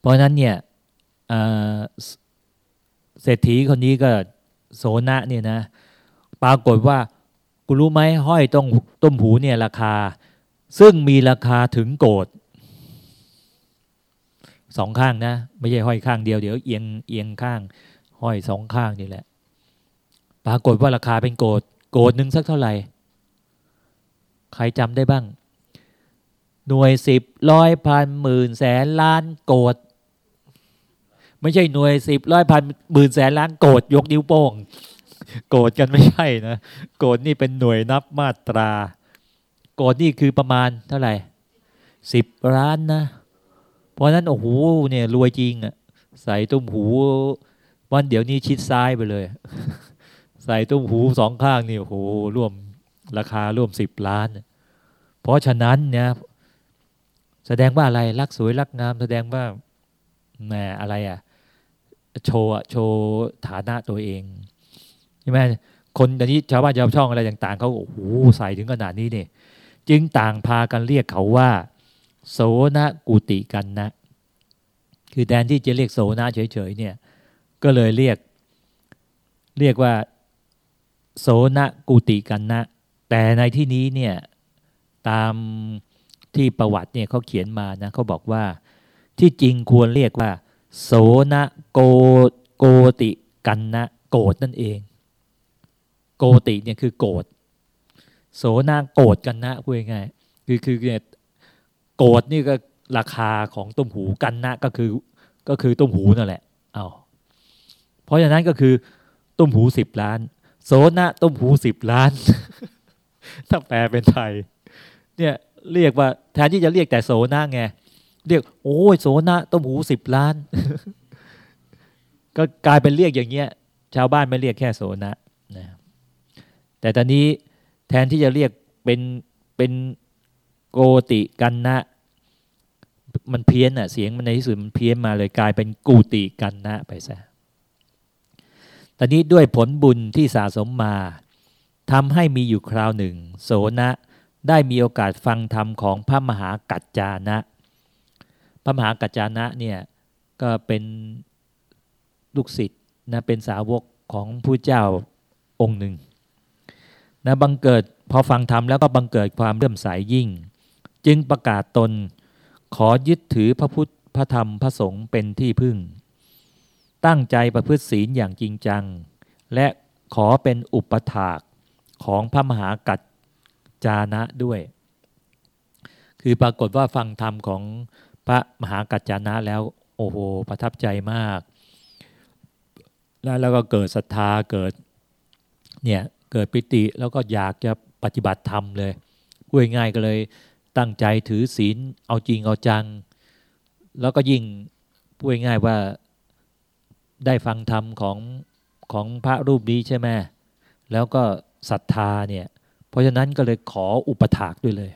เพราะนั้นเนี่ยเศรษฐีคนนี้ก็โสนะเนี่ยนะ ปรากฏว่ากูรู้ไหมห้อยต้องต้มหูเนี่ยราคา ซึ่งมีราคาถึงโกดสองข้างนะ ไม่ใช่ห้อยข้างเดียวเดี๋ยวเอียงเอียงข้าง ห้อยสองข้างนี่แหละ ปรากฏว่าราคาเป็นโกดโกดหนึ่งสักเท่าไหร่ ใครจำได้บ้าง หน่วยสิบร้อยพันหมื่นแสนล้านโกด ไม่ใช่หน่วยสิบร้อยพันหมื่นแสนล้านโกดยกนิ้วโป้ง โกดกันไม่ใช่นะโกดนี่เป็นหน่วยนับมาตรา โกดนี่คือประมาณเท่าไหร่สิบล้านนะ เพราะนั้นโอ้โหเนี่ยรวยจริงอะใส่ตุ้มหู วันเดี๋ยวนี้ชิดซ้ายไปเลย ใส่ตุ้มหูสองข้างนี่โอ้โหร่วมราคาร่วมสิบล้าน เพราะฉะนั้นเนี่ยแสดงว่าอะไรรักสวยรักงาม แสดงว่าแหมอะไรอะ่ะ โชว์โชว์ฐานะตัวเองใช่ไหมคนตอนนี้ชาวบ้านชาวช่องอะไรต่าง ๆเขาโอ้โหใส่ถึงขนาดนี้เนี่ยจึงต่างพากันเรียกเขาว่า โสนกุติกันนะ คือแทนที่จะเรียกโสนะเฉยๆเนี่ยก็เลยเรียกเรียกว่า โสนกุติกันนะ แต่ในที่นี้เนี่ยตามที่ประวัติเนี่ยเขาเขียนมานะเขาบอกว่าที่จริงควรเรียกว่า โสนะโกโกติกันนะโกดนั่นเอง โกติเนี่ยคือโกดโสนาโกดกันนะพูดง่ายคือคือเนี่ยโกดนี่ก็ราคาของต้มหูกันนะก็คือก็คือต้มหูนั่นแหละเอาเพราะฉะนั้นก็คือต้มหูสิบล้าน โสนะต้มหูสิบล้าน ถ้าแปลเป็นไทย เนี่ยเรียกว่าแทนที่จะเรียกแต่โสนะไง เรียกโอ้ยโสนะต้มหูสิบล้าน ก็กลายเป็นเรียกอย่างเงี้ย ชาวบ้านไม่เรียกแค่โสนะนะแต่ตอนนี้แทนที่จะเรียกเป็นเป็นโกติกันนะ มันเพี้ยนอะเสียงมันในที่สุดมันเพี้ยนมาเลยกลายเป็นกูติกันนะไปซะตอนนี้ด้วยผลบุญที่สะสมมาทำให้มีอยู่คราวหนึ่ง โสนะได้มีโอกาสฟังธรรมของพระมหากัจจานะ พระมหากัจจานะเนี่ยก็เป็นลูกศิษย์นะเป็นสาวกของผู้เจ้าองค์หนึ่งนะบังเกิดพอฟังธรรมแล้วก็บังเกิดความเลื่อมใสยยิ่ง จึงประกาศตนขอยึดถือพระพุทธพระธรรมพระสงฆ์เป็นที่พึ่ง ตั้งใจประพฤติศีลอย่างจริงจัง และขอเป็นอุปถากของพระมหากัจจานะด้วย คือปรากฏว่าฟังธรรมของ พระมหากัจจานะแล้วโอ้โหประทับใจมากแล้วก็เกิดศรัทธาเกิดเนี่ยเกิดปิติแล้วก็อยากจะปฏิบัติธรรมเลยพูดง่ายก็เลยตั้งใจถือศีลเอาจริงเอาจัง แล้วก็ยิ่งพูดง่ายว่าได้ฟังธรรมของของพระรูปนี้ใช่ไหมแล้วก็ศรัทธาเนี่ย เพราะฉะนั้นก็เลยขออุปถากด้วยเลย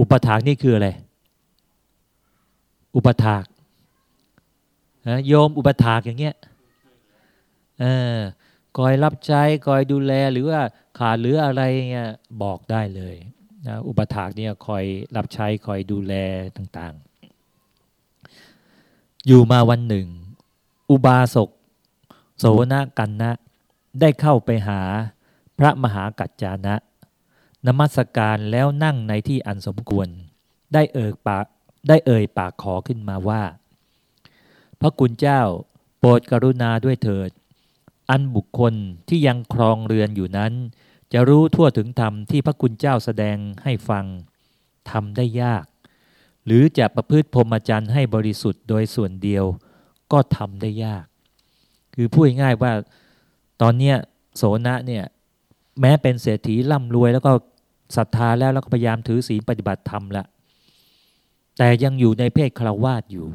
อุปถากนี่คืออะไร อุปถากนะโยมอุปถากอย่างเงี้ยเออคอยรับใช้คอยดูแลหรือว่าขาดหรืออะไรเงี้ยบอกได้เลยนะอุปถากเนี่ยคอยรับใช้คอยดูแลต่างๆ อยู่มาวันหนึ่ง อุบาสกโสนกันนะ ได้เข้าไปหาพระมหากัจจานะนมัสการแล้วนั่งในที่อันสมควร ได้เอ่ยปาก ได้เอ่ยปากขอขึ้นมาว่า พระกุณเจ้าโปรดกรุณาด้วยเถิด อันบุคคลที่ยังครองเรือนอยู่นั้น จะรู้ทั่วถึงธรรมที่พระคุณเจ้าแสดงให้ฟังทำได้ยาก หรือจะประพฤติพรหมจรรย์ให้บริสุทธิ์โดยส่วนเดียวก็ทำได้ยาก คือพูดง่ายว่าตอนเนี้โสนะเนี่ยแม้เป็นเศรษฐีร่ำรวยแล้วก็ศรัทธาแล้วแล้วก็พยายามถือศีลปฏิบัติธรรมละ แต่ยังอยู่ในเพศคารวาสอยู่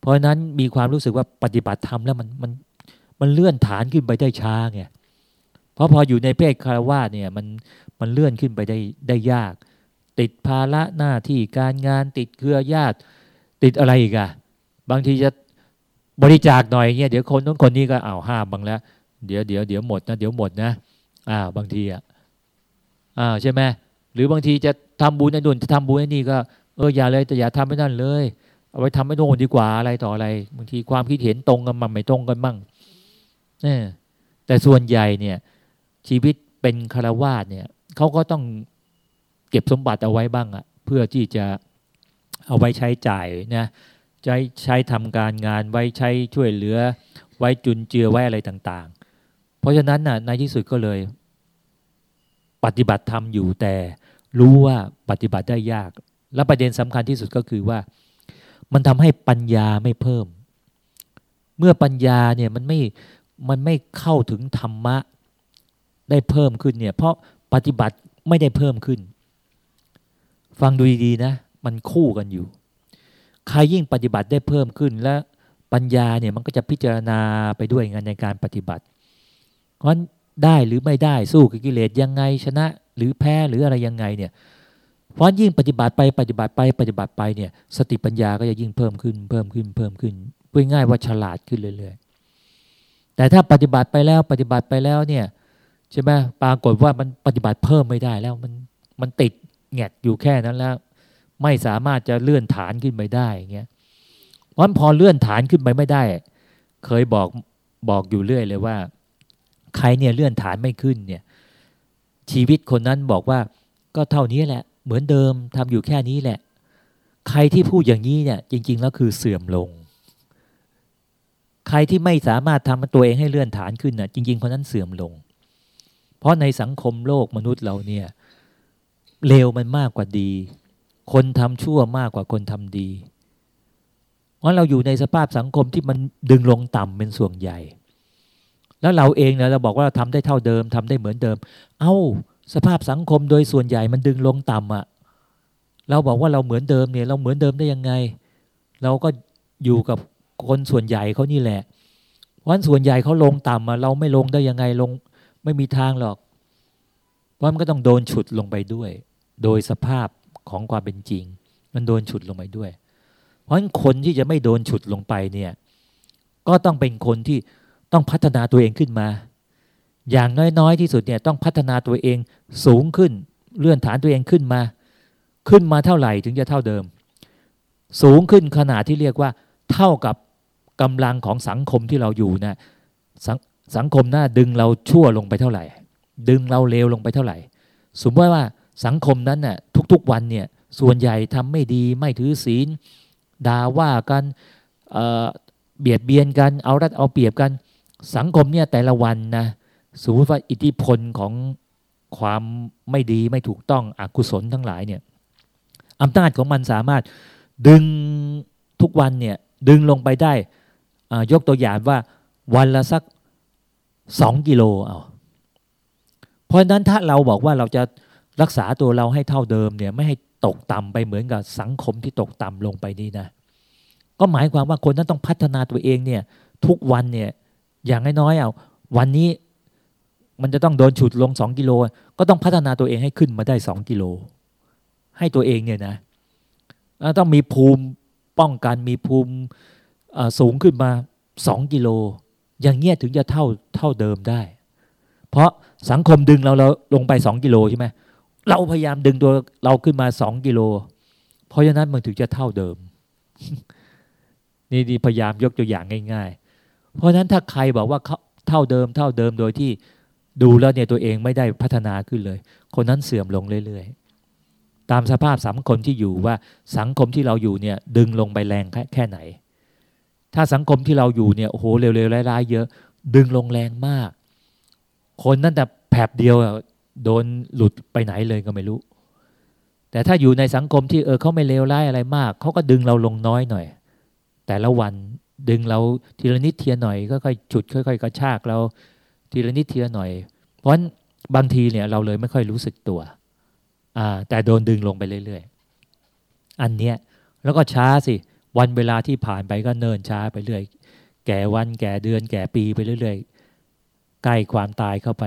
เพราะนั้นมีความรู้สึกว่าปฏิบัติธรรมแล้วมันมันมันเลื่อนฐานขึ้นไปได้ช้าไงเพราะพออยู่ในเพศคารวาสเนี่ยมันมันเลื่อนขึ้นไปได้ได้ยาก ติดภาระหน้าที่การงานติดเครือญาติ ติดอะไรอีกอะบางทีจะบริจาคหน่อยเงี้ยเดี๋ยวคนนู้นคนนี้ก็อ้าวห้ามบางแล้ว เดี๋ยวเดี๋ยวเดี๋ยวหมดนะเดี๋ยวหมดนะอ้าวบางทีอะอ้าวใช่ไหมหรือบางทีจะทำบุญในดุนจะทำบุญในนี่ก็ เอออย่าเลยแต่อย่าทำไม่นั่นเลย เอาไปทำไอ้โน่นดีกว่าอะไรต่ออะไรบางทีความคิดเห็นตรงกันมั่งไม่ตรงกันบ้างเนี่ยแต่ส่วนใหญ่เนี่ย ชีวิตเป็นคารวาสเนี่ยเขาก็ต้องเก็บสมบัติเอาไว้บ้างอะเพื่อที่จะเอาไว้ใช้จ่ายนะใช้ใช้ทำการงานไว้ใช้ช่วยเหลือ ไว้จุนเจือไว้อะไรต่าง ๆ เพราะฉะนั้นน่ะในที่สุดก็เลย ปฏิบัติธรรมอยู่แต่รู้ว่าปฏิบัติได้ยาก และประเด็นสำคัญที่สุดก็คือว่า มันทำให้ปัญญาไม่เพิ่ม เมื่อปัญญาเนี่ยมันไม่มันไม่เข้าถึงธรรมะได้เพิ่มขึ้นเนี่ยเพราะปฏิบัติไม่ได้เพิ่มขึ้น ฟังดูดีๆนะ มันคู่กันอยู่ ใครยิ่งปฏิบัติได้เพิ่มขึ้นและปัญญาเนี่ยมันก็จะพิจารณาไปด้วยงานในการปฏิบัติ เพราะได้หรือไม่ได้สู้กับกิเลสยังไงชนะ หรือแพ้หรืออะไรยังไงเนี่ย เพราะยิ่งปฏิบัติไปปฏิบัติไปปฏิบัติไปเนี่ยสติปัญญาก็จะยิ่งเพิ่มขึ้นเพิ่มขึ้นเพิ่มขึ้นพูดง่ายว่าฉลาดขึ้นเรื่อยๆ แต่ถ้าปฏิบัติไปแล้วปฏิบัติไปแล้วเนี่ยใช่ไหมปรากฏว่ามันปฏิบัติเพิ่มไม่ได้แล้วมันมันติดแงกอยู่แค่นั้นแล้ว ไม่สามารถจะเลื่อนฐานขึ้นไปได้อย่างเงี้ยเพราะพอเลื่อนฐานขึ้นไปไม่ได้ เคยบอกบอกอยู่เรื่อยเลยว่า ใครเนี่ยเลื่อนฐานไม่ขึ้นเนี่ยชีวิตคนนั้นบอกว่าก็เท่านี้แหละ เหมือนเดิมทำอยู่แค่นี้แหละ ใครที่พูดอย่างนี้เนี่ยจริง ๆ แล้วคือเสื่อมลง ใครที่ไม่สามารถทำตัวเองให้เลื่อนฐานขึ้นน่ะจริง ๆ คนนั้นเสื่อมลง เพราะในสังคมโลกมนุษย์เราเนี่ยเลวมันมากกว่าดี คนทำชั่วมากกว่าคนทำดี เพราะเราอยู่ในสภาพสังคมที่มันดึงลงต่ำเป็นส่วนใหญ่ แล้วเราเองเนี่ยเราบอกว่าเราทำได้เท่าเดิมทำได้เหมือนเดิม เอา้า สภาพสังคมโดยส่วนใหญ่มันดึงลงต่ำอะ่ะ เราบอกว่าเราเหมือนเดิมเนี่ย เราเหมือนเดิมได้ยังไง เราก็อยู่กับคนส่วนใหญ่เขานี่แหละเพราะส่วนใหญ่เขาลงต่ำอะเราไม่ลงได้ยังไงลง ไม่มีทางหรอกว่ามันก็ต้องโดนฉุดลงไปด้วย โดยสภาพของความเป็นจริง มันโดนฉุดลงไปด้วย เพราะฉะนั้นคนที่จะไม่โดนฉุดลงไปเนี่ย ก็ต้องเป็นคนที่ต้องพัฒนาตัวเองขึ้นมา อย่างน้อยๆ ที่สุดเนี่ยต้องพัฒนาตัวเองสูงขึ้น เลื่อนฐานตัวเองขึ้นมา ขึ้นมาเท่าไหร่ถึงจะเท่าเดิม สูงขึ้นขนาดที่เรียกว่า เท่ากับกำลังของสังคมที่เราอยู่นะสังคมหน้าดึงเราชั่วลงไปเท่าไหร่ ดึงเราเลวลงไปเท่าไหร่ สมมติว่าสังคมนั้นน่ะทุกๆวันเนี่ยส่วนใหญ่ทำไม่ดีไม่ถือศีลด่าว่ากันเเบียดเบียนกัน เอารัดเอาเปรียบกัน สังคมเนี่ยแต่ละวันนะ สมมติว่าอิทธิพลของความไม่ดีไม่ถูกต้องอกุศลทั้งหลายเนี่ยอำนาจของมันสามารถดึงทุกวันเนี่ยดึงลงไปได้ยกตัวอย่างว่าวันละสักสองกิโลเอาเพราะนั้นถ้าเราบอกว่าเราจะรักษาตัวเราให้เท่าเดิมเนี่ยไม่ให้ตกต่ำไปเหมือนกับสังคมที่ตกต่ำลงไปนี่นะ ก็หมายความว่าคนนั้นต้องพัฒนาตัวเองเนี่ยทุกวันเนี่ยอย่างน้อยๆเอาวันนี้ มันจะต้องโดนฉุดลงสองกิโล ก็ต้องพัฒนาตัวเองให้ขึ้นมาได้สองกิโล ให้ตัวเองเนี่ยนะต้องมีภูมิป้องกันมีภูมิสูงขึ้นมาสองกิโล อย่างเงี้ยถึงจะเท่าเท่าเดิมได้ เพราะสังคมดึงเราเราลงไปสองกิโลใช่ไหมเราพยายามดึงตัวเราขึ้นมาสองกิโล เพราะฉะนั้นมันถึงจะเท่าเดิม นี่ดีพยายามยกตัวอย่างง่าย ๆ เพราะฉะนั้นถ้าใครบอกว่าเท่าเดิมเท่าเดิมโดยที่ ดูแล้วเนี่ยตัวเองไม่ได้พัฒนาขึ้นเลย คนนั้นเสื่อมลงเรื่อยๆ ตามสภาพสังคมที่อยู่ว่าสังคมที่เราอยู่เนี่ยดึงลงไปแรงแค่ไหน ถ้าสังคมที่เราอยู่เนี่ยโอ้โหเร็วๆร้ายๆเยอะ ดึงลงแรงมาก คนนั่นแต่แผบเดียวโดนหลุดไปไหนเลยก็ไม่รู้ แต่ถ้าอยู่ในสังคมที่เออเขาไม่เลวร้ายอะไรมาก เขาก็ดึงเราลงน้อยหน่อย แต่ละวันดึงเราทีละนิดเทีละหน่อยก็ค่อยฉุดค่อย ๆ กระชากเรา ทีละนิดทีละหน่อย เพราะบางทีเนี่ยเราเลยไม่ค่อยรู้สึกตัวแต่โดนดึงลงไปเรื่อยๆ อันเนี้ยแล้วก็ช้าสิ วันเวลาที่ผ่านไปก็เนินช้าไปเรื่อย แก่วันแก่เดือน แก่ปีไปเรื่อยๆ ใกล้ความตายเข้าไป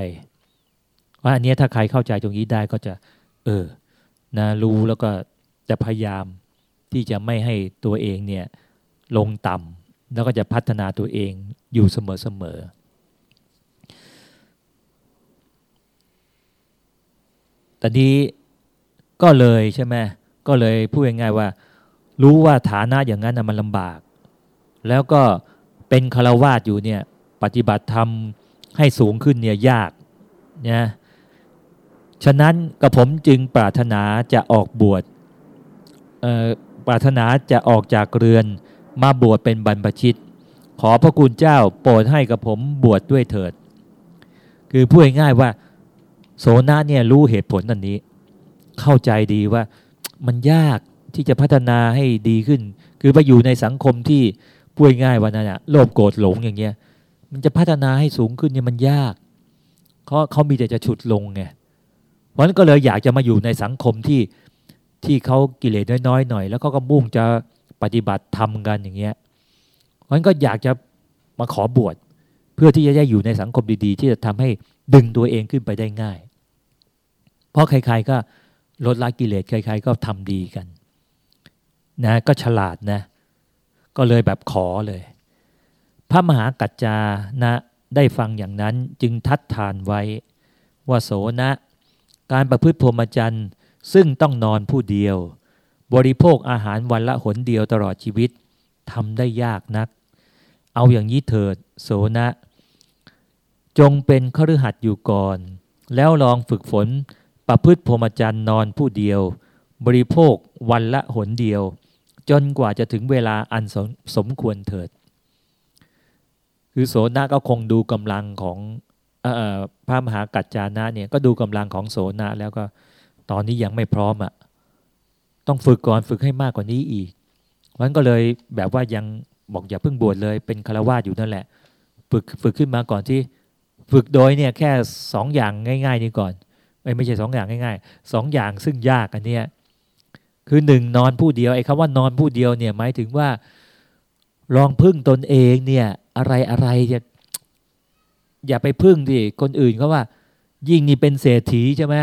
ว่าอันเนี้ยถ้าใครเข้าใจตรงนี้ได้ก็จะ เออนะรู้แล้วก็จะพยายามที่จะไม่ให้ตัวเองเนี่ยลงต่ำแล้วก็จะพัฒนาตัวเองอยู่เสมอๆ ตอนนี้ก็เลยใช่ไหมก็เลยพูดง่ายๆว่า รู้ว่าฐานะอย่างนั้นมันลำบาก แล้วก็เป็นคารวาสอยู่เนี่ย ปฏิบัติธรรมให้สูงขึ้นเนี่ยยากนะฉะนั้นกระผมจึงปรารถนาจะออกบวชปรารถนาจะออกจากเรือนมาบวชเป็นบรรพชิต ขอพระคุณเจ้าโปรดให้กับผมบวชดด้วยเถิด คือพูดง่ายๆว่า โสนาเนี่ยรู้เหตุผลนันนี้ เข้าใจดีว่ามันยากที่จะพัฒนาให้ดีขึ้น คือไปอยู่ในสังคมที่พูดง่ายว่านั่นอะโลภโกรธหลงอย่างเงี้ย มันจะพัฒนาให้สูงขึ้นเนี่ยมันยากเขาเขามีแต่จะฉุดลงไงเพราะนั้นก็เลยอยากจะมาอยู่ในสังคมที่ที่เขากิเลสน้อยๆหน่อย แล้วเขาก็มุ่งจะปฏิบัติทำกันอย่างเงี้ยเพราะนั้นก็อยากจะมาขอบวชเพื่อที่จะได้อยู่ในสังคมดีๆ ที่จะทำให้ดึงตัวเองขึ้นไปได้ง่าย เพราะใครๆก็ลดละกิเลสใครๆก็ทำดีกัน นะก็ฉลาดนะ ก็เลยแบบขอเลย พระมหากัจจานะได้ฟังอย่างนั้นจึงทัดทานไว้ ว่าโสนะ การประพฤติพรหมจรรย์ซึ่งต้องนอนผู้เดียว บริโภคอาหารวันละหนเดียวตลอดชีวิตทำได้ยากนัก เอาอย่างนี้เถิด โสนะ จงเป็นขรือหัดอยู่ก่อน แล้วลองฝึกฝน ประพฤติพรหมจรรย์นอนผู้เดียว บริโภควันละหนเดียว จนกว่าจะถึงเวลาอันสสมควรเถิด คือโสนะก็คงดูกำลังของพระมหากัจจานะเนี่ยก็ดูกำลังของโสนะแล้วก็ตอนนี้ยังไม่พร้อมอะ่ะต้องฝึกก่อนฝึกให้มากกว่านี้อีกมันก็เลยแบบว่ายังบอกอย่าเพิ่งบวชเลยเป็นคารวาสอยู่นั่นแหละ ฝึกฝึกขึ้นมาก่อนที่ ฝึกโดยเนี่ยแค่สองอย่างง่าย ๆ นี่ก่อน ไม่ไม่ใช่สองอย่างง่ายๆสองอย่างซึ่งยากอันเนี้ยคือหนึ่งนอนผู้เดียวไอ้คำว่านอนผู้เดียวเนี่ยหมายถึงว่าลองพึ่งตนเองเนี่ย อะไรอะไรจะอย่าไปพึ่งดิคนอื่นเขาว่า ยิ่งนี่เป็นเศรษฐีใช่ไหม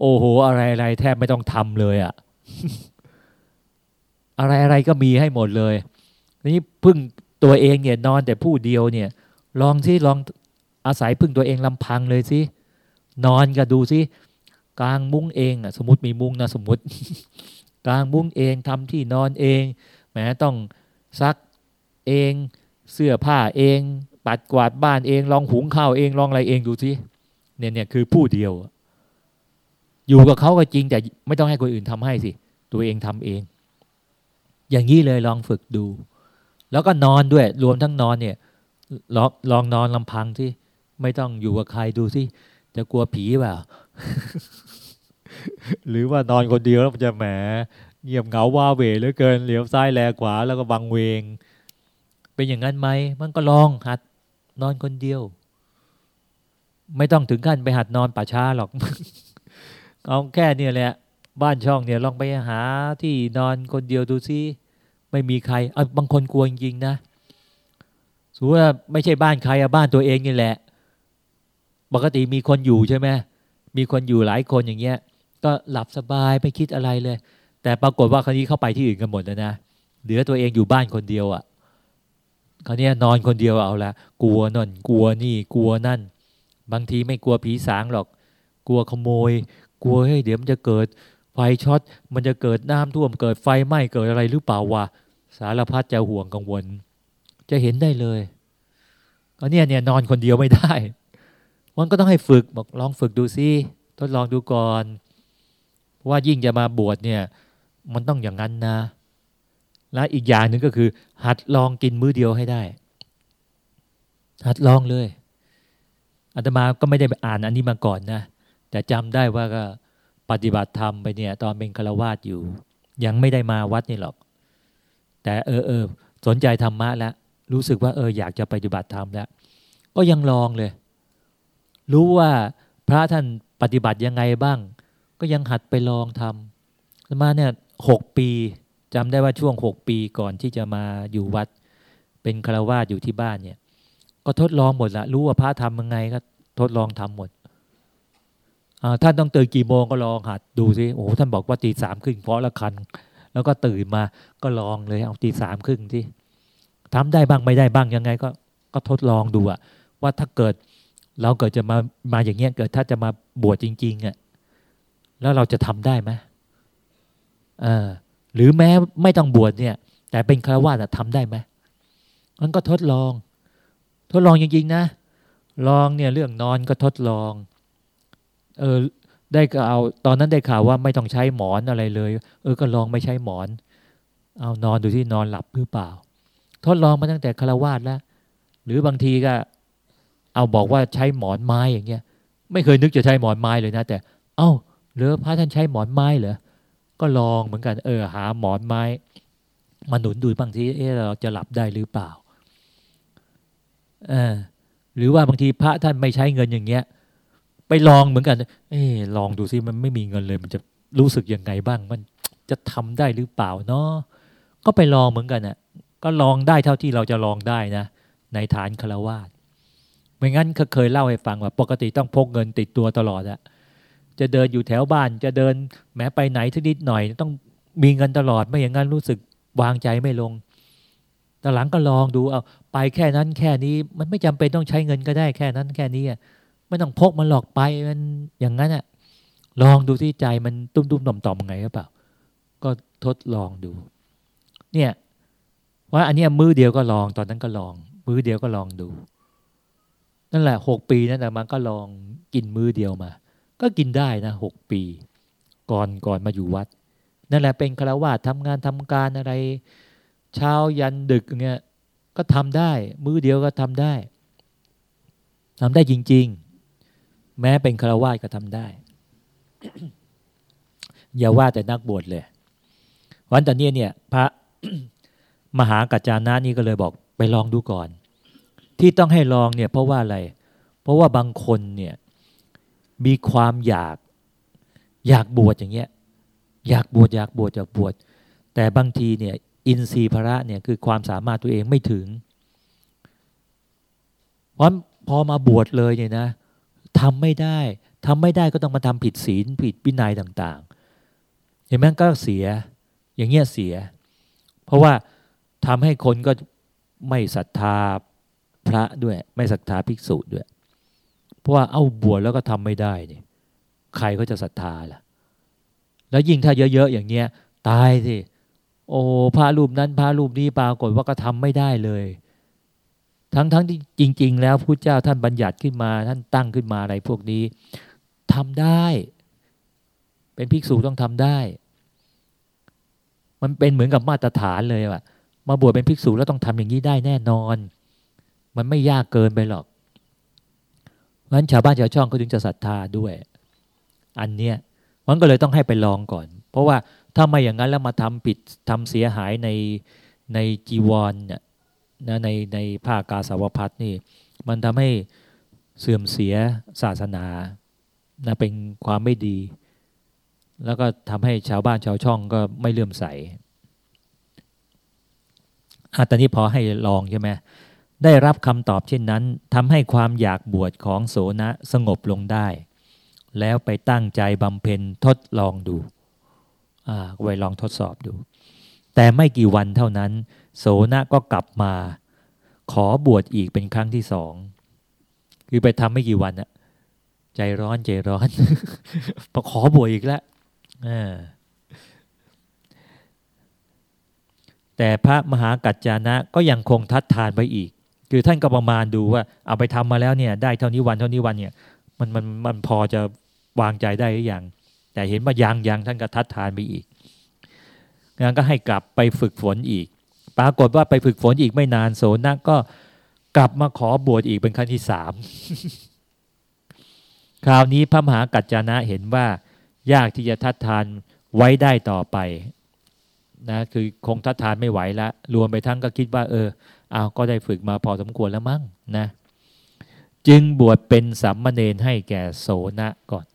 โอ้โห อะไรอะไรแทบไม่ต้องทำเลยอะอะไรอะไรก็มีให้หมดเลยนี่พึ่งตัวเองเนี่ยนอนแต่ผู้เดียวเนี่ย ลองที่ลองอาศัยพึ่งตัวเองลำพังเลยสิ นอนก็ดูสิกลางมุ้งเองอะสมมติมีมุ้งนะสมมติ กลางมุ้งเองทำที่นอนเองแม้ต้องซักเองเสื้อผ้าเอง ปัดกวาดบ้านเองลองหุงข้าวเองลองอะไรเองดูสิเนี่ยเนี่ยคือผู้เดียว อยู่กับเขาก็จริงแต่ไม่ต้องให้คนอื่นทำให้สิ ตัวเองทำเอง อย่างนี้เลยลองฝึกดู แล้วก็นอนด้วย รวมทั้งนอนเนี่ยลองลองนอนลำพังที่ไม่ต้องอยู่กับใครดูสิ จะกลัวผีเปล่า หรือว่านอนคนเดียวแล้วจะแหมเงียบเหงาว้าเหวเหลือเกินเหลียวซ้ายแลขวาแล้วก็บังเวง เป็นอย่างนั้นไหมมันก็ลองหัดนอนคนเดียว ไม่ต้องถึงขั้นไปหัดนอนป่าช้าหรอกเอาแค่เนี่ยแหละ บ้านช่องเนี่ยลองไปหาที่นอนคนเดียวดูซิไม่มีใครเอาบางคนกลัวจริงๆนะสมมติว่าไม่ใช่บ้านใครอะบ้านตัวเองนี่แหละ ปกติมีคนอยู่ใช่ไหมมีคนอยู่หลายคนอย่างเงี้ย ก็หลับสบายไม่คิดอะไรเลย แต่ปรากฏว่าคราวนี้เข้าไปที่อื่นกันหมดแล้วนะเหลือตัวเองอยู่บ้านคนเดียวอะ่ะคราวนี้นอนคนเดียวเอาละกลัวนั่นกลัวนี่กลัวนั่น บางทีไม่กลัวผีสางหรอก กลัวขโมย กลัวเฮ้ยเดี๋ยวมันจะเกิดไฟช็อตมันจะเกิดน้ำท่วมเกิดไฟไหม้เกิดอะไรหรือเปล่าวะสารพัดจะห่วงกังวล จะเห็นได้เลยก็เนี่ยเนี่ยนอนคนเดียวไม่ได้ มันก็ต้องให้ฝึกบอกลองฝึกดูซิทดลองดูก่อน ว่ายิ่งจะมาบวชเนี่ยมันต้องอย่างนั้นนะ และอีกอย่างหนึ่งก็คือ หัดลองกินมื้อเดียวให้ได้ หัดลองเลยอาตมาก็ไม่ได้ไปอ่านอันนี้มาก่อนนะ แต่จำได้ว่าก็ปฏิบัติธรรมไปเนี่ย ตอนเป็นฆราวาสอยู่ ยังไม่ได้มาวัดนี่หรอก แต่เออเออสนใจธรรมะแล้วรู้สึกว่าเอออยากจะปฏิบัติธรรมแล้ว ก็ยังลองเลย รู้ว่าพระท่านปฏิบัติยังไงบ้าง ก็ยังหัดไปลองทำมาเนี่ยหกปีจำได้ว่าช่วงหกปีก่อนที่จะมาอยู่วัด เป็นคารวาสอยู่ที่บ้านเนี่ย ก็ทดลองหมดละรู้ว่าพระทำยังไงก็ทดลองทำหมดท่านต้องตื่นกี่โมงก็ลองหัดดูสิโอ้ท่านบอกว่าตีสามครึ่งเพราะละคัน แล้วก็ตื่นมาก็ลองเลยเอาตีสามครึ่งที่ทำได้บ้างไม่ได้บ้างยังไงก็ก็ทดลองดูอะว่าถ้าเกิด เราเกิดจะมามาอย่างเงี้ยเกิดถ้าจะมาบวชจริงๆอะ่ะแล้วเราจะทำได้ไหมเออหรือแม้ไม่ต้องบวชเนี่ย แต่เป็นคารวะทำได้ไหมมันก็ทดลอง ทดลองจริงๆนะลองเนี่ยเรื่องนอนก็ทดลองเออได้ก็เอาตอนนั้นได้ข่าวว่าไม่ต้องใช้หมอนอะไรเลย เออก็ลองไม่ใช้หมอน เอานอนดูที่นอนหลับหรือเปล่า ทดลองมาตั้งแต่คารวาสแล้ว หรือบางทีก็ เอาบอกว่าใช้หมอนไม้อย่างเงี้ย ไม่เคยนึกจะใช้หมอนไม้เลยนะ แต่ เอา้าหรือพระท่านใช้หมอนไม้เหรอก็ลองเหมือนกัน เออ หาหมอนไม้มาหนุนดูบางทีเออเราจะหลับได้หรือเปล่าเออหรือว่าบางทีพระท่านไม่ใช้เงินอย่างเงี้ย ไปลองเหมือนกัน เออลองดูซิมันไม่มีเงินเลย มันจะรู้สึกยังไงบ้าง มันจะทำได้หรือเปล่าเนาะก็ไปลองเหมือนกันนะ่ะ ก็ลองได้เท่าที่เราจะลองได้นะ ในฐานคารวาส ไม่งั้นเคยเล่าให้ฟังว่าปกติต้องพกเงินติดตัวตลอดอะจะเดินอยู่แถวบ้านจะเดินแม้ไปไหนทีนิดหน่อย ต้องมีเงินตลอดไม่อย่างนั้นรู้สึกวางใจไม่ลงแต่หลังก็ลองดูเอาไปแค่นั้นแค่นี้มันไม่จำเป็นต้องใช้เงินก็ได้แค่นั้นแค่นี้ไม่ต้องพกมันหลอกไปมันอย่างนั้นอะลองดูที่ใจมันตุ้มตุ้มต่อมต่อมไงหรือเปล่า ก็ทดลองดู เนี่ย ว่าอันนี้มือเดียวก็ลองตอนนั้นก็ลอง มือเดียวก็ลองดู นั่นแหละหกปีนั่นแหะมันก็ลองกินมือเดียวมา ก็กินได้นะหกปี ก่อนก่อนมาอยู่วัด นั่นแหละเป็นคารวะทำงานทำการอะไร เช้ายันดึกเงี้ยก็ทำได้ มือเดียวก็ทำได้ทำได้จริง ๆ แม้เป็นคารวะก็ทำได้ อย่าว่าแต่นักบวชเลย วันตอนนี้เนี่ย พระมหากัจจานะนี่ก็เลยบอกไปลองดูก่อน ที่ต้องให้ลองเนี่ยเพราะว่าอะไร เพราะว่าบางคนเนี่ยมีความอยากอยากบวชอย่างเงี้ยอยากบวชอยากบวชอยากบวชแต่บางทีเนี่ยอินทรีย์พระเนี่ยคือความสามารถตัวเองไม่ถึงเพราะพอมาบวชเลยเนี่ยนะทำไม่ได้ทำไม่ได้ก็ต้องมาทำผิดศีลผิดวินัยต่างๆเห็นไหมก็เสียอย่างเงี้ยเสีย เพราะว่าทำให้คนก็ไม่ศรัทธา พระด้วย ไม่ศรัทธาภิกษุด้วย เพราะว่าเอาบวชแล้วก็ทำไม่ได้เนี่ยใครก็จะศรัทธาล่ะ แล้วยิ่งถ้าเยอะๆอย่างเงี้ย ตายสิโอ้พระรูปนั้นพระรูปนี้ปรากฏว่าก็ทำไม่ได้เลย ทั้งๆทที่จริง ๆ แล้วพระเจ้าท่านบัญญัติขึ้นมา ท่านตั้งขึ้นมาอะไรพวกนี้ทำได้ เป็นภิกษุต้องทำได้ มันเป็นเหมือนกับมาตรฐานเลยว่ะมาบวชเป็นภิกษุแล้วต้องทำอย่างนี้ได้แน่นอน มันไม่ยากเกินไปหรอกพราะฉะนั้นชาวบ้านชาวช่องก็ถึงจะศรัทธาด้วย อันเนี้ยมันก็เลยต้องให้ไปลองก่อน เพราะว่าถ้าไม่อย่างนั้นแล้วมาทำผิดทำเสียหายในในจีวรเนี่ยนะในในผ้ากาสาวพัดนี่ มันทำให้เสื่อมเสียศาสนานะเป็นความไม่ดี แล้วก็ทำให้ชาวบ้านชาวช่องก็ไม่เลื่อมใสอะตอนนี้พอให้ลองใช่ไหม ได้รับคำตอบเช่นนั้นทำให้ความอยากบวชของโสนะสงบลงได้ แล้วไปตั้งใจบำเพ็ญทดลองดูไว้ลองทดสอบดู แต่ไม่กี่วันเท่านั้น โสนะก็กลับมา ขอบวชอีกเป็นครั้งที่สองคือไปทำไม่กี่วันอะใจร้อนใจร้อนพอขอบวชอีกแล้วแต่พระมหากัจจานะก็ยังคงทัดทานไปอีก คือท่านก็ประมาณดูว่า เอาไปทำมาแล้วเนี่ย ได้เท่านี้วันเท่านี้วันเนี่ย มันมันมันพอจะวางใจได้หรือยังแต่เห็นว่ายังยังท่านก็ทัดทานไปอีกงั้นก็ให้กลับไปฝึกฝนอีก ปรากฏว่าไปฝึกฝนอีกไม่นานโสนะก็กลับมาขอบวชอีกเป็นครั้งที่สามคราวนี้พระมหากัจจานะเห็นว่า ยากที่จะทัดทานไว้ได้ต่อไปนะคือคงทัดทานไม่ไหวละรวมไปทั้งก็คิดว่า เออ เอาก็ได้ฝึกมาพอสมควรแล้วมั้งนะจึงบวชเป็นสัมมาเนนให้แก่โสนะก่อน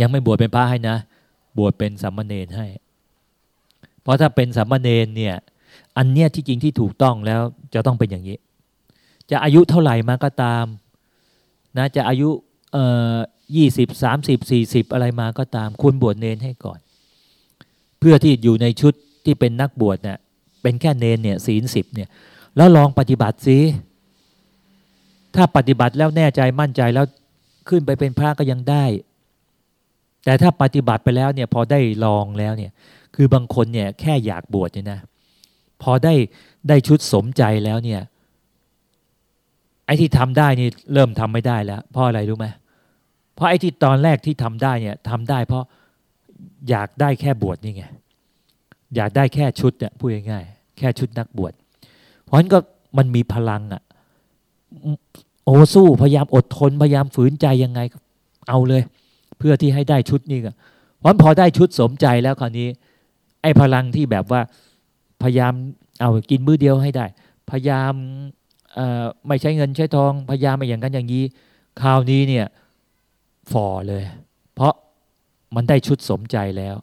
ยังไม่บวชเป็นพระให้นะ บวชเป็นสัมมาเนนให้ เพราะถ้าเป็นสัมมาเนนเนี่ย อันเนี้ยที่จริงที่ถูกต้องแล้วจะต้องเป็นอย่างนี้ จะอายุเท่าไหร่มาก็ตาม นะจะอายุเอ่อยี่สิบสามสิบสี่สิบอะไรมาก็ตามคุณบวชเนนให้ก่อน เพื่อที่อยู่ในชุดที่เป็นนักบวชเนะี่ย เป็นแค่เนนเนี่ยศีลสิบเนี่ยแล้วลองปฏิบัติสิถ้าปฏิบัติแล้วแน่ใจมั่นใจแล้วขึ้นไปเป็นพระก็ยังได้ แต่ถ้าปฏิบัติไปแล้วเนี่ยพอได้ลองแล้วเนี่ยคือบางคนเนี่ยแค่อยากบวชเนี่ยนะพอได้ได้ชุดสมใจแล้วเนี่ยไอ้ที่ทำได้นี่เริ่มทำไม่ได้แล้ว เพราะอะไรรู้ไหมเพราะไอ้ที่ตอนแรกที่ทำได้เนี่ยทำได้ เพราะอยากได้แค่บวชนี่ไงอยากได้แค่ชุดเนี่ยพูดง่ายๆ แค่ชุดนักบวช เพราะฉะนั้นก็มันมีพลังอะ่ะโอ้สู้พยายามอดทนพยายามฝืนใจยังไงเอาเลย เพื่อที่ให้ได้ชุดนี้ก็เพราะพอได้ชุดสมใจแล้วคราวนี้ ไอ้พลังที่แบบว่าพยายามเอากินมื้อเดียวให้ได้ พยายามไม่ใช้เงินใช้ทอง พยายามไม่อย่างนั้นอย่างนี้คราวนี้เนี่ยฝ่อเลย เพราะมันได้ชุดสมใจแล้ว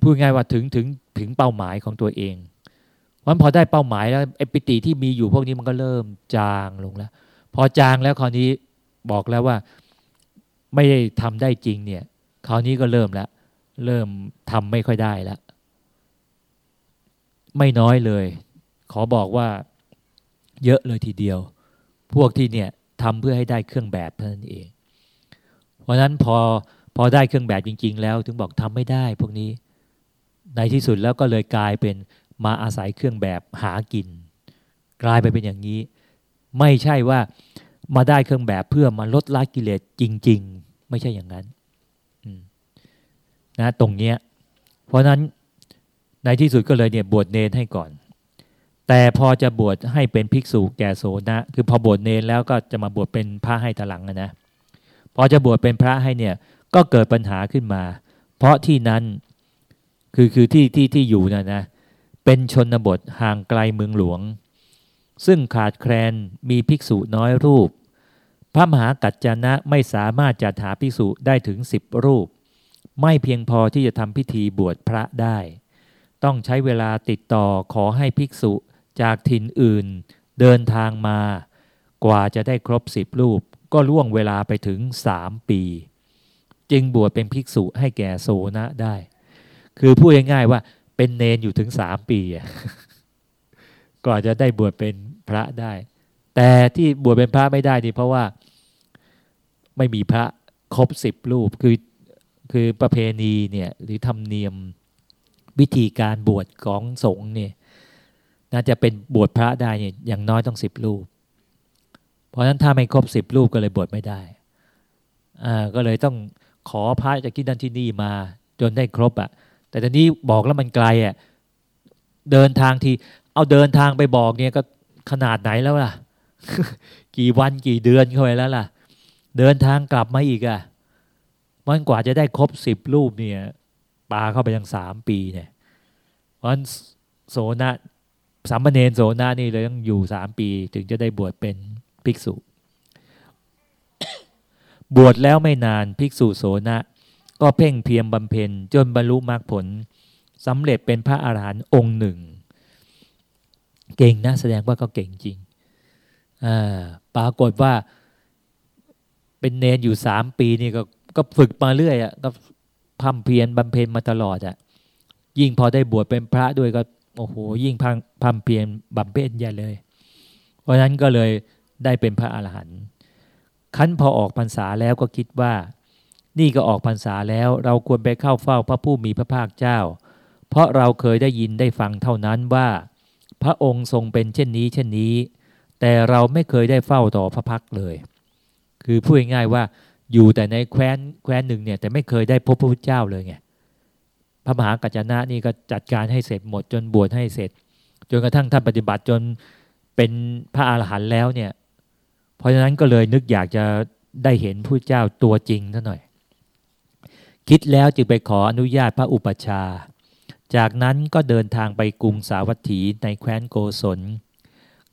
พูดง่ายว่าถึงถึง ถึงเป้าหมายของตัวเองวันพอได้เป้าหมายแล้วไอ้ปิติที่มีอยู่พวกนี้มันก็เริ่มจางลงแล้ว พอจางแล้วคราวนี้บอกแล้วว่าไม่ได้ทำได้จริงเนี่ยคราวนี้ก็เริ่มแล้วเริ่มทำไม่ค่อยได้แล้วไม่น้อยเลย ขอบอกว่าเยอะเลยทีเดียว พวกที่เนี่ยทำเพื่อให้ได้เครื่องแบบเท่านั้นเอง เพราะนั้นพอพอได้เครื่องแบบจริง ๆ แล้ว ถึงบอกทำไม่ได้พวกนี้ ในที่สุดแล้วก็เลยกลายเป็นมาอาศัยเครื่องแบบหากิน กลายไปเป็นอย่างนี้ ไม่ใช่ว่ามาได้เครื่องแบบเพื่อมาลดละกิเลสจริง ๆ ไม่ใช่อย่างนั้นนะตรงเนี้ยเพราะนั้นในที่สุดก็เลยเนี่ยบวชเนนให้ก่อน แต่พอจะบวชให้เป็นภิกษุแก่โสนะคือพอบวชเนนแล้วก็จะมาบวชเป็นพระให้ตลังนะพอจะบวชเป็นพระให้เนี่ยก็เกิดปัญหาขึ้นมา เพราะที่นั้น คือคือที่ที่ที่อยู่นะนะเป็นชนบทห่างไกลเมืองหลวง ซึ่งขาดแคลนมีภิกษุน้อยรูป พระมหากัจจนะไม่สามารถจัดหาภิกษุได้ถึงสิบรูป ไม่เพียงพอที่จะทำพิธีบวชพระได้ ต้องใช้เวลาติดต่อขอให้ภิกษุจากถิ่นอื่น เดินทางมา กว่าจะได้ครบสิบรูป ก็ล่วงเวลาไปถึงสามปี จึงบวชเป็นภิกษุให้แก่โสนะได้ คือพูดง่ายๆว่าเป็นเนนอยู่ถึงสามปีก่อนจะได้บวชเป็นพระได้ แต่ที่บวชเป็นพระไม่ได้นี่เพราะว่าไม่มีพระครบสิบรูปคือคือประเพณีเนี่ยหรือธรรมเนียมวิธีการบวชของสงฆ์เนี่ยน่าจะเป็นบวชพระได้เนี่ยอย่างน้อยต้องสิบรูป เพราะฉะนั้นถ้าไม่ครบสิบรูปก็เลยบวชไม่ได้อ่าก็เลยต้องขอพระจากที่นั่นที่นี่มา จนได้ครบอะ่ะ แต่ตอนนี้บอกแล้วมันไกลอะเดินทางที เอาเดินทางไปบอกเนี่ยก็ขนาดไหนแล้วล่ะ กี่วันกี่เดือนเข้าไปแล้วล่ะ เดินทางกลับมาอีกอะมันกว่าจะได้ครบสิบรูปเนี่ยปาเข้าไปยังสามปีเนี่ยเพราะโสนะสามเณรโสนะนี่เลยต้องอยู่สามปี ถึงจะได้บวชเป็นภิกษุ บวชแล้วไม่นานภิกษุโสนะ ก็เพ่งเพียรบำเพ็ญจนบรรลุมรรคผลสำเร็จเป็นพระอาหารหันต์องค์หนึ่ง เก่งนะแสดงว่าก็เก่งจริงปรากฏว่าเป็นเนนอยู่สามปีนี่ก็ก็ฝึกมาเรื่อยอะ่ะก็พัมเพียรบำเพ็ญมาตลอดอะ่ะยิ่งพอได้บวชเป็นพระด้วยก็โอ้โหยิ่งพังพัมเพียรบำเพ็ญใหญ่เลย เพราะนั้นก็เลยได้เป็นพระอาหารหันต์ขั้นพอออกพรรษาแล้วก็คิดว่า นี่ก็ออกพรรษาแล้วเราควรไปเข้าเฝ้าพระผู้มีพระภาคเจ้า เพราะเราเคยได้ยินได้ฟังเท่านั้นว่า พระองค์ทรงเป็นเช่นนี้เช่นนี้ แต่เราไม่เคยได้เฝ้าต่อพระพักเลย คือพูดง่ายๆว่าอยู่แต่ในแคว้นแคว้นหนึ่งเนี่ยแต่ไม่เคยได้พบพระพุทธเจ้าเลยไงพระมหากัจจนะนี่ก็จัดการให้เสร็จหมดจนบวชให้เสร็จ จนกระทั่งท่านปฏิบัติจนเป็นพระอาหารหันต์แล้วเนี่ย เพราะฉะนั้นก็เลยนึกอยากจะได้เห็นผู้เจ้าตัวจริงซะหน่อย คิดแล้วจึงไปขออนุญาตพระอุปชา จากนั้นก็เดินทางไปกรุงสาวัตถีในแคว้นโกศล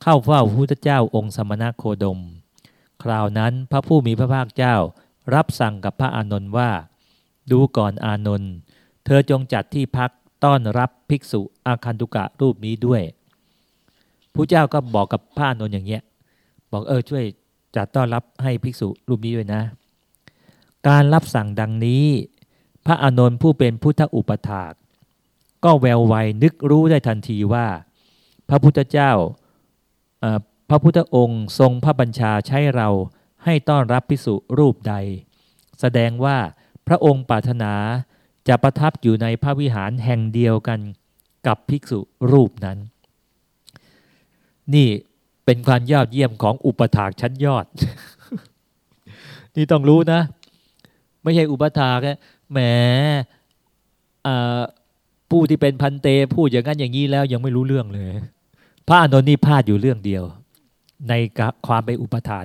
เข้าเฝ้าพระพุทธเจ้าองค์สมณโคดม คราวนั้นพระผู้มีพระภาคเจ้ารับสั่งกับพระอานนท์ว่า ดูก่อนอานนท์เธอจงจัดที่พักต้อนรับภิกษุอาคันตุกะรูปนี้ด้วยผู้เจ้าก็บอกกับพระอานนท์อย่างเงี้ย บอกเออช่วยจัดต้อนรับให้ภิกษุรูปนี้ด้วยนะ การรับสั่งดังนี้ ระอานนท์ผู้เป็นพุทธอุปถาก ก็แววไวนึกรู้ได้ทันทีว่า พระพุทธเจ้าพระพุทธองค์ทรงพระบัญชาใช้เราให้ต้อนรับพิสุรูปใด แสดงว่าพระองค์ปรารถนาจะประทับอยู่ในพระวิหารแห่งเดียวกันกับภิกษุรูปนั้น นี่เป็นความยอดเยี่ยมของอุปถากชั้นยอด นี่ต้องรู้นะ ไม่ใช่อุปถาก แหมผู้ที่เป็นพันเตพูดอย่างนั้นอย่างนี้แล้วยังไม่รู้เรื่องเลย พระอานนท์นี่พลาดอยู่เรื่องเดียว ในความเป็นอุปถา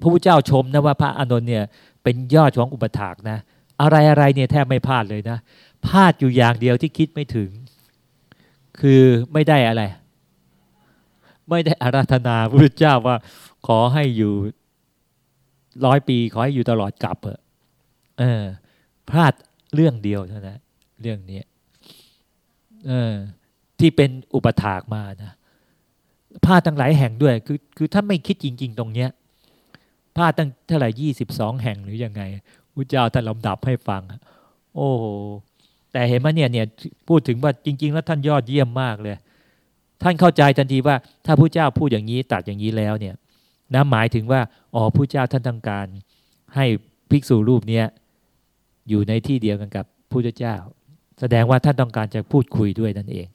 พระพุทธเจ้าชมนะว่าพระอานนท์เนี่ยเป็นยอดของอุปถากนะ อะไรอะไรเนี่ยแทบไม่พลาดเลยนะพลาดอยู่อย่างเดียวที่คิดไม่ถึง คือไม่ได้อะไร ไม่ได้อาราธนาพระพุทธเจ้าว่า ขอให้อยู่ร้อยปี ขอให้อยู่ตลอดกลับเออ พลาดเรื่องเดียวเท่านั้นเรื่องนี้เออที่เป็นอุปถากมานะพลาดตั้งหลายแห่งด้วยคือคือถ้าไม่คิดจริง ๆ ตรงเนี้ยพลาดตั้งเท่าไหร่ยี่สิบสองแห่งหรือยังไงพระเจ้าท่านลำดับให้ฟัง โอ้โหแต่เห็นไหมเนี่ยเนี่ยพูดถึงว่าจริง ๆ แล้วท่านยอดเยี่ยมมากเลย ท่านเข้าใจทันทีว่าถ้าพระเจ้าพูดอย่างนี้ตัดอย่างนี้แล้วเนี่ยนะหมายถึงว่าอ๋อพระเจ้าท่านต้องการ ให้ภิกษุรูปเนี้ย อยู่ในที่เดียวกันกับพระเจ้า แสดงว่าท่านต้องการจะพูดคุยด้วยนั่นเอง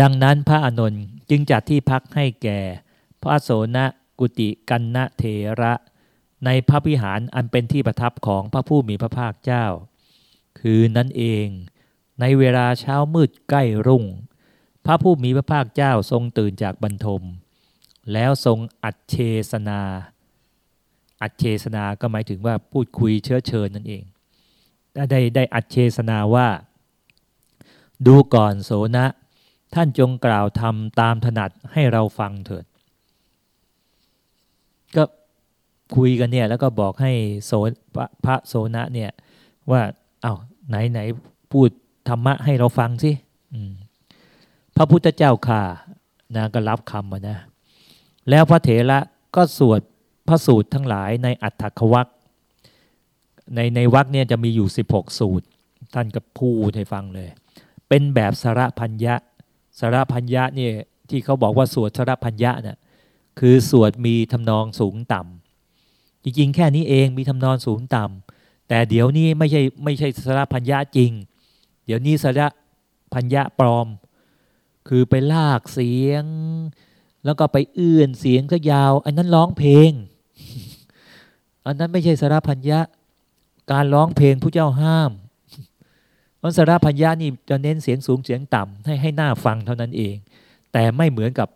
ดังนั้นพระอานนท์จึงจัดที่พักให้แก่ พระโสนะกุติกันนะเทระ ในพระวิหารอันเป็นที่ประทับของพระผู้มีพระภาคเจ้า คือนั่นเอง ในเวลาเช้ามืดใกล้รุ่ง พระผู้มีพระภาคเจ้าทรงตื่นจากบรรทม แล้วทรงอัดเชสนา อัดเชสนาก็หมายถึงว่าพูดคุยเชื้อเชิญนั่นเองได้ได้อัดเชสนาว่า ดูก่อนโสนะ ท่านจงกล่าวทำตามถนัดให้เราฟังเถิด ก็คุยกันเนี่ยแล้วก็บอกให้โสพระโสนะเนี่ยว่าเอา้าไหนไหนพูดธรรมะให้เราฟังสิพระพุทธเจ้าค่ะนะก็รับคำมานะ แล้วพระเถระก็สวด พระสูตรทั้งหลายในอัฏฐควักในในวักเนี่ยจะมีอยู่ 16 สูตร ท่านก็พูดให้ฟังเลย เป็นแบบสารพัญญะสารพัญญะเนี่ยที่เขาบอกว่าสวดสารพัญญะเนี่ยคือสวดมีทำนองสูงต่ำจริงๆ แค่นี้เองมีทำนองสูงต่ำแต่เดี๋ยวนี้ไม่ใช่ไม่ใช่สารพัญญะจริง เดี๋ยวนี้สารพัญญะปลอม คือไปลากเสียง แล้วก็ไปเอื้อนเสียงก็ยาว อันนั้นร้องเพลง อันนั้นไม่ใช่สารพัญญะการร้องเพลงผู้เจ้าห้ามมันสารพัญญะนี่จะเน้นเสียงสูงเสียงต่ำให้ให้หน้าฟังเท่านั้นเอง แต่ไม่เหมือนกับ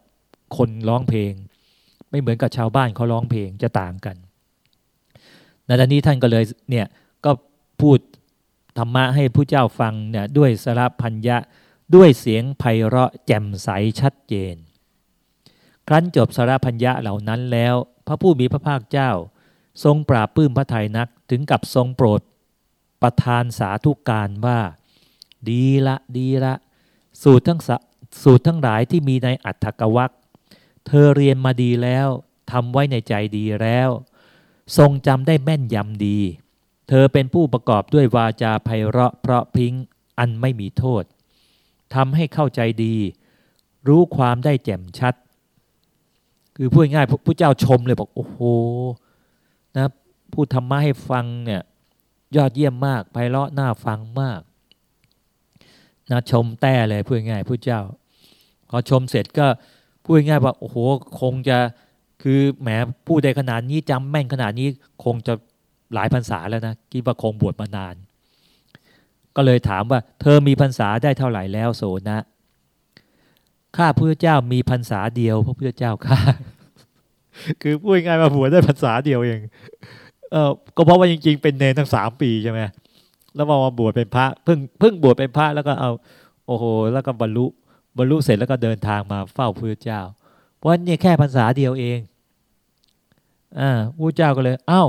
คนร้องเพลง ไม่เหมือนกับชาวบ้านเขาร้องเพลงจะต่างกันในตอนนี้ท่านก็เลยเนี่ยก็พูดธรรมะให้ผู้เจ้าฟังเนี่ยด้วยสารพัญญะด้วยเสียงไพเราะแจ่มใสชัดเจน ครั้นจบสารพัญญะเหล่านั้นแล้ว พระผู้มีพระภาคเจ้า ทรงปราบปื้มพระทัยนักถึงกับทรงโปรด ประทานสาธุการว่า ดีละดีละ สูตรทั้งสูตรทั้งหลายที่มีในอัฏฐกวักเธอเรียนมาดีแล้วทำไว้ในใจดีแล้ว ทรงจำได้แม่นยำดี เธอเป็นผู้ประกอบด้วยวาจาไพเราะเพราะพิงอันไม่มีโทษทำให้เข้าใจดี รู้ความได้แจ่มชัด คือพูดง่ายพระเจ้าชมเลยบอกโอ้โหนะพูดธรรมะให้ฟังเนี่ยยอดเยี่ยมมากไพเราะน่าฟังมากนะชมแต่เลยพูดง่ายพระเจ้า พอชมเสร็จก็พูดง่ายว่าโอ้โหคงจะคือแหมพูดได้ขนาดนี้จำแม่นขนาดนี้คงจะหลายพรรษาแล้วนะคิดว่าคงบวชมานาน ก็เลยถามว่า เธอมีพรรษาได้เท่าไหร่แล้วโสนะ ข้าพระเจ้ามีพรรษาเดียวพระพุทธเจ้าข้าคือพูดง่ายมาบวชได้พรรษาเดียวเองเออก็เพราะว่าจริง ๆ เป็นเนรทั้งสามปีใช่ไหมแล้วมาบวชเป็นพระเพิ่งเพิ่งบวชเป็นพระแล้วก็เอา โอ้โห แล้วก็บรรลุบรรลุเสร็จแล้วก็เดินทางมาเฝ้าพระเจ้า เพราะนี่แค่ภาษาเดียวเองอ่าพระเจ้าก็เลย เอา้า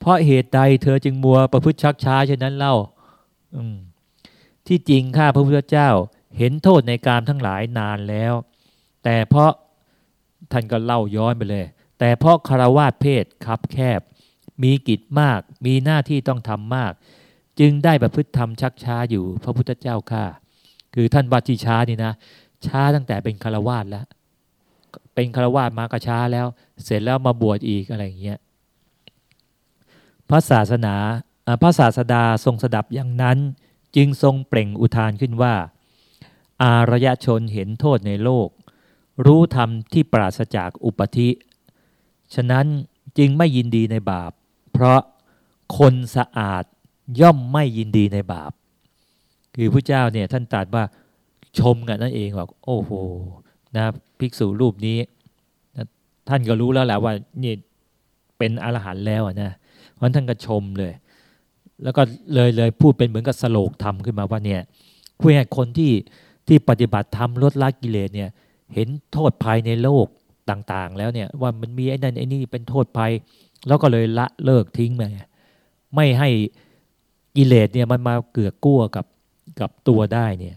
เพราะเหตุใดเธอจึงมัวประพฤติชักช้าเช่นนั้นเล่า อืมที่จริงข้าพระพุทธเจ้า เห็นโทษในการทั้งหลายนานแล้ว แต่เพราะท่านก็เล่าย้อนไปเลย แต่เพราะคารวาสเพศคับแคบ มีกิจมาก มีหน้าที่ต้องทำมาก จึงได้ประพฤติธรรมชักช้าอยู่พระพุทธเจ้าข้าคือท่านวัชิช้านี่นะ ช้าตั้งแต่เป็นคารวาสแล้ว เป็นคารวาสมาก็ช้าแล้ว เสร็จแล้วมาบวชอีกอะไรอย่างเงี้ยพระศาสนาพระศาสดาทรงสดับอย่างนั้น จึงทรงเปล่งอุทานขึ้นว่า อารยชนเห็นโทษในโลก รู้ธรรมที่ปราศจากอุปธิ ฉะนั้นจึงไม่ยินดีในบาป เพราะคนสะอาดย่อมไม่ยินดีในบาป คือพระเจ้าเนี่ยท่านตรัสว่าชมกันนั่นเองบอกโอ้โหนะภิกษุรูปนี้นะท่านก็รู้แล้วแหละว่านี่เป็นอรหันต์แล้วนะเพราะท่านก็ชมเลย แล้วก็เลยเลยพูดเป็นเหมือนกับสโลกธรรมขึ้นมาว่าเนี่ยผู้ใหคนที่ ที่ปฏิบัติธรรมลดละกิเลสเนี่ยเห็นโทษภัยในโลกต่างๆ แล้วเนี่ยว่ามันมีไอ้นั่นไอ้นี่เป็นโทษภัย แล้วก็เลยละเลิกทิ้งไปไม่ให้กิเลสเนี่ยมันมาเกือกกั้วกับกับตัวได้เนี่ย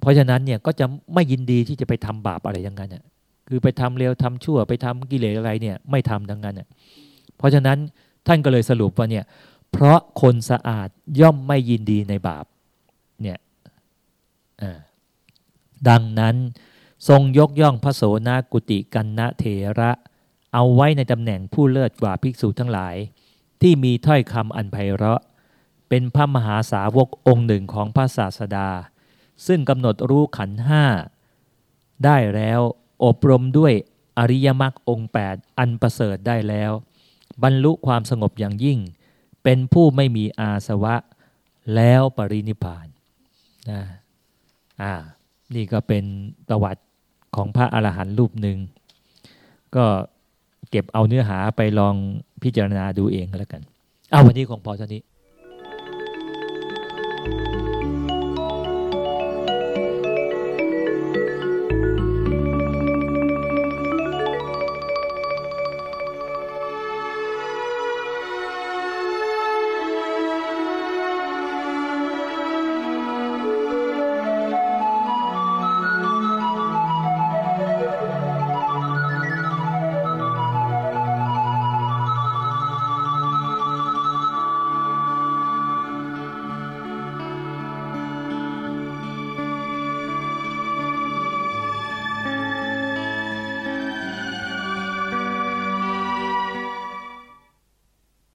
เพราะฉะนั้นเนี่ยก็จะไม่ยินดีที่จะไปทำบาปอะไรอย่างนั้นน่ยคือไปทำเลวทำชั่วไปทำกิเลสอะไรเนี่ยไม่ทำดังนั้นน่ยเพราะฉะนั้นท่านก็เลยสรุปว่าเนี่ยเพราะคนสะอาดย่อมไม่ยินดีในบาปเนี่ยอ่า ดังนั้น ทรงยกย่องพระโสนากุติกันนะเถระ เอาไว้ในตำแหน่งผู้เลิศกว่าภิกษุทั้งหลาย ที่มีถ้อยคำอันไพเราะ เป็นพระมหาสาวกองค์หนึ่งของพระศาสดา ซึ่งกำหนดรู้ขันห้าได้แล้วอบรมด้วยอริยมรรคองค์ 8 อันประเสริฐได้แล้ว บรรลุความสงบอย่างยิ่ง เป็นผู้ไม่มีอาสวะ แล้วปรินิพานนะอ่า นี่ก็เป็นประวัติของพระอรหันต์รูปหนึ่ง ก็เก็บเอาเนื้อหาไปลองพิจารณาดูเองแล้วกัน เอาวันนี้ของพอเท่านี้